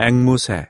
앵무새